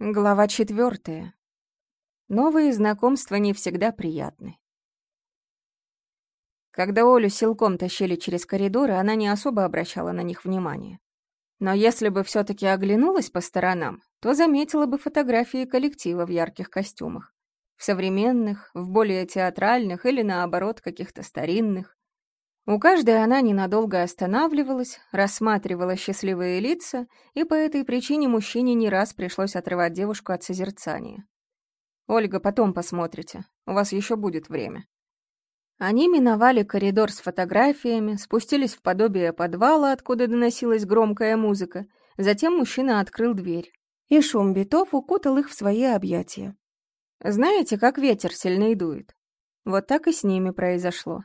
Глава четвертая. Новые знакомства не всегда приятны. Когда Олю силком тащили через коридоры, она не особо обращала на них внимания. Но если бы все таки оглянулась по сторонам, то заметила бы фотографии коллектива в ярких костюмах. В современных, в более театральных или, наоборот, каких-то старинных. У каждой она ненадолго останавливалась, рассматривала счастливые лица, и по этой причине мужчине не раз пришлось отрывать девушку от созерцания. «Ольга, потом посмотрите, у вас еще будет время». Они миновали коридор с фотографиями, спустились в подобие подвала, откуда доносилась громкая музыка, затем мужчина открыл дверь, и шум битов укутал их в свои объятия. Знаете, как ветер сильно дует? Вот так и с ними произошло.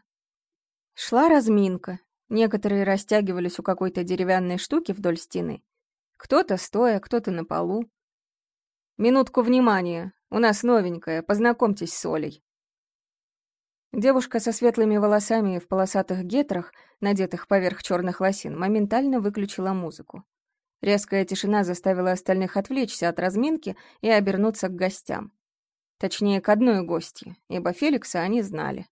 Шла разминка. Некоторые растягивались у какой-то деревянной штуки вдоль стены. Кто-то стоя, кто-то на полу. «Минутку внимания. У нас новенькая. Познакомьтесь с Олей». Девушка со светлыми волосами в полосатых гетрах, надетых поверх черных лосин, моментально выключила музыку. Резкая тишина заставила остальных отвлечься от разминки и обернуться к гостям. Точнее, к одной гостье, ибо Феликса они знали.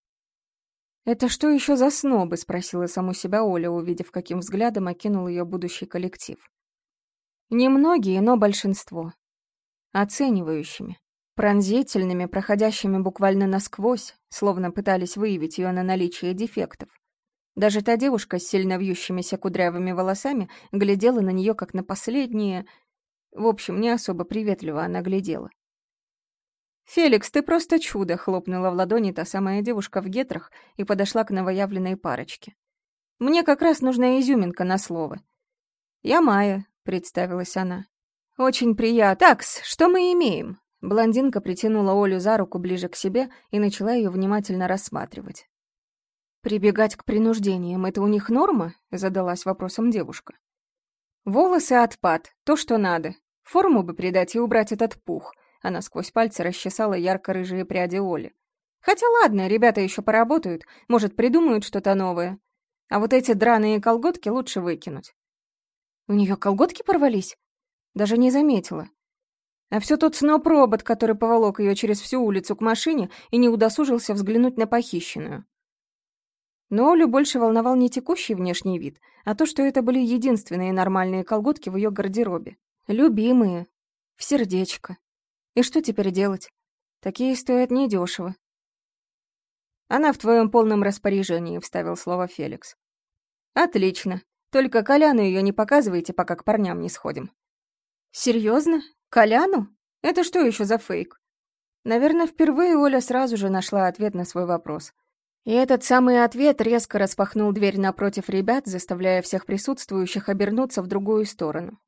«Это что еще за снобы?» — спросила саму себя Оля, увидев, каким взглядом окинул ее будущий коллектив. Немногие, но большинство. Оценивающими. Пронзительными, проходящими буквально насквозь, словно пытались выявить ее на наличие дефектов. Даже та девушка с сильно вьющимися кудрявыми волосами глядела на нее как на последнее... В общем, не особо приветливо она глядела. «Феликс, ты просто чудо!» — хлопнула в ладони та самая девушка в гетрах и подошла к новоявленной парочке. «Мне как раз нужна изюминка на слово». «Я Майя», — представилась она. «Очень приятно. Такс, что мы имеем?» Блондинка притянула Олю за руку ближе к себе и начала ее внимательно рассматривать. «Прибегать к принуждениям — это у них норма?» — задалась вопросом девушка. «Волосы отпад, то, что надо. Форму бы придать и убрать этот пух. Она сквозь пальцы расчесала ярко-рыжие пряди Оли. «Хотя ладно, ребята еще поработают, может, придумают что-то новое. А вот эти драные колготки лучше выкинуть». «У нее колготки порвались?» Даже не заметила. А все тот сноп-робот, который поволок ее через всю улицу к машине и не удосужился взглянуть на похищенную. Но Олю больше волновал не текущий внешний вид, а то, что это были единственные нормальные колготки в ее гардеробе. Любимые. В сердечко. И что теперь делать? Такие стоят недешево. Она в твоем полном распоряжении, вставил слово Феликс. Отлично. Только Коляну ее не показывайте, пока к парням не сходим. Серьезно? Коляну? Это что еще за фейк? Наверное, впервые Оля сразу же нашла ответ на свой вопрос. И этот самый ответ резко распахнул дверь напротив ребят, заставляя всех присутствующих обернуться в другую сторону.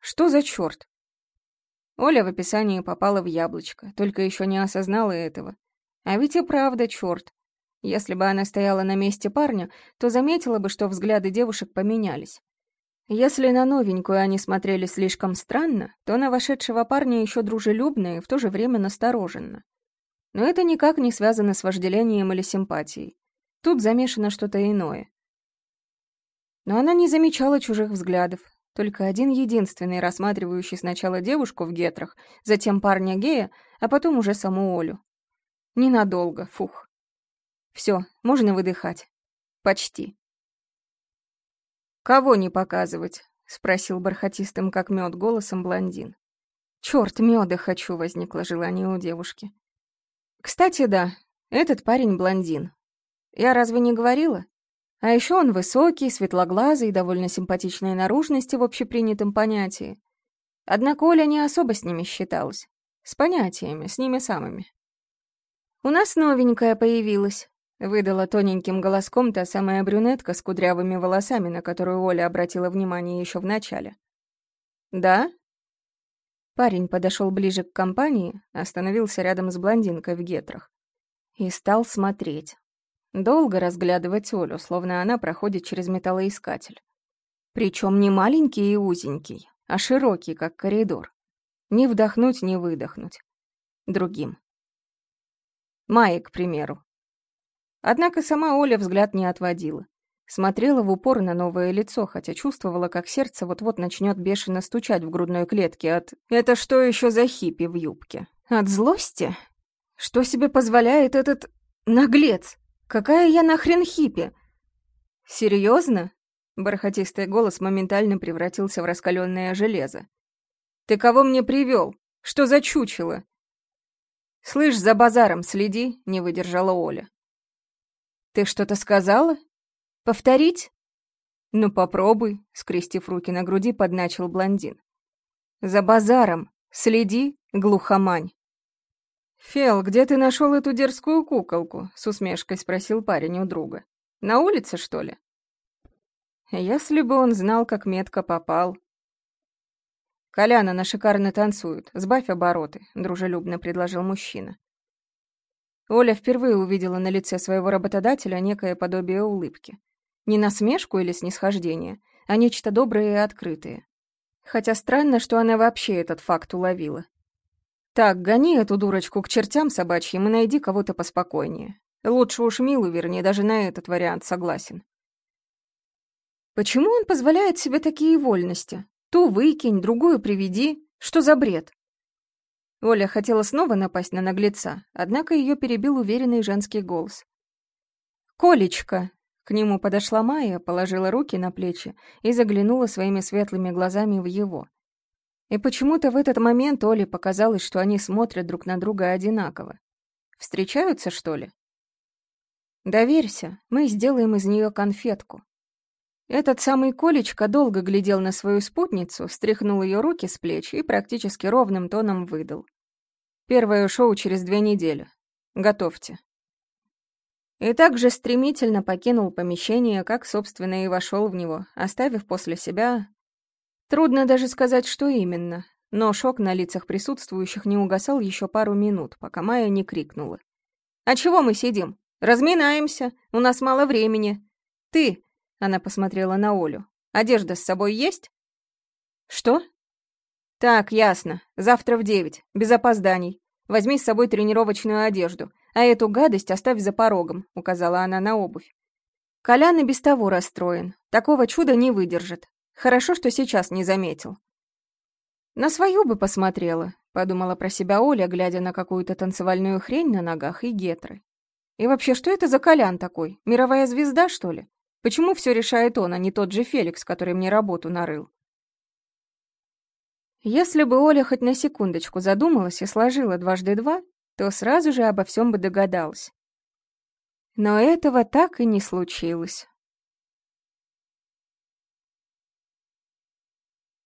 Что за черт? Оля в описании попала в яблочко, только еще не осознала этого. А ведь и правда черт. Если бы она стояла на месте парня, то заметила бы, что взгляды девушек поменялись. Если на новенькую они смотрели слишком странно, то на вошедшего парня еще дружелюбно и в то же время настороженно. Но это никак не связано с вожделением или симпатией. Тут замешано что-то иное. Но она не замечала чужих взглядов, только один единственный, рассматривающий сначала девушку в гетрах, затем парня гея, а потом уже саму Олю. Ненадолго, фух. Все, можно выдыхать. Почти. «Кого не показывать?» — спросил бархатистым, как мед, голосом блондин. «Чёрт, мёда хочу!» — возникло желание у девушки. «Кстати, да, этот парень блондин. Я разве не говорила? А еще он высокий, светлоглазый, довольно симпатичной наружности в общепринятом понятии. Однако Оля не особо с ними считалась. С понятиями, с ними самыми. «У нас новенькая появилась», — выдала тоненьким голоском та самая брюнетка с кудрявыми волосами, на которую Оля обратила внимание еще в начале. «Да?» Парень подошел ближе к компании, остановился рядом с блондинкой в гетрах и стал смотреть. Долго разглядывать Олю, словно она проходит через металлоискатель. Причем не маленький и узенький, а широкий, как коридор. Не вдохнуть, не выдохнуть. Другим. Майи, к примеру. Однако сама Оля взгляд не отводила. Смотрела в упор на новое лицо, хотя чувствовала, как сердце вот-вот начнет бешено стучать в грудной клетке от... Это что еще за хиппи в юбке? От злости? Что себе позволяет этот... наглец? Какая я нахрен хиппи? Серьезно? Бархатистый голос моментально превратился в раскаленное железо. «Ты кого мне привел? Что за чучело?» «Слышь, за базаром следи», — не выдержала Оля. «Ты что-то сказала? Повторить?» «Ну, попробуй», — скрестив руки на груди, подначил блондин. «За базаром! Следи, глухомань!» «Фел, где ты нашел эту дерзкую куколку?» — с усмешкой спросил парень у друга. «На улице, что ли?» Если бы он знал, как метко попал. «Колян, она шикарно танцует. Сбавь обороты», — дружелюбно предложил мужчина. Оля впервые увидела на лице своего работодателя некое подобие улыбки. Не насмешку или снисхождение, а нечто доброе и открытое. Хотя странно, что она вообще этот факт уловила. «Так, гони эту дурочку к чертям собачьим и найди кого-то поспокойнее. Лучше уж Милу верни, даже на этот вариант согласен». Почему он позволяет себе такие вольности? Ту выкинь, другую приведи. Что за бред? Оля хотела снова напасть на наглеца, однако ее перебил уверенный женский голос. «Колечка!» К нему подошла Майя, положила руки на плечи и заглянула своими светлыми глазами в его. И почему-то в этот момент Оле показалось, что они смотрят друг на друга одинаково. Встречаются, что ли? «Доверься, мы сделаем из нее конфетку», этот самый Колечка долго глядел на свою спутницу, стряхнул ее руки с плеч и практически ровным тоном выдал. Первое шоу через две недели. Готовьте. И также стремительно покинул помещение, как, собственно, и вошел в него, оставив после себя... Трудно даже сказать, что именно, но шок на лицах присутствующих не угасал еще пару минут, пока Майя не крикнула. «А чего мы сидим? Разминаемся, у нас мало времени. Ты, она посмотрела на Олю. «Одежда с собой есть?» «Что?» «Так, ясно. Завтра в девять. Без опозданий. Возьми с собой тренировочную одежду, а эту гадость оставь за порогом», — указала она на обувь. Колян и без того расстроен. Такого чуда не выдержит. Хорошо, что сейчас не заметил. «На свою бы посмотрела», — подумала про себя Оля, глядя на какую-то танцевальную хрень на ногах и гетры. «И вообще, что это за Колян такой? Мировая звезда, что ли?» Почему все решает он, а не тот же Феликс, который мне работу нарыл? Если бы Оля хоть на секундочку задумалась и сложила дважды два, то сразу же обо всем бы догадалась. Но этого так и не случилось.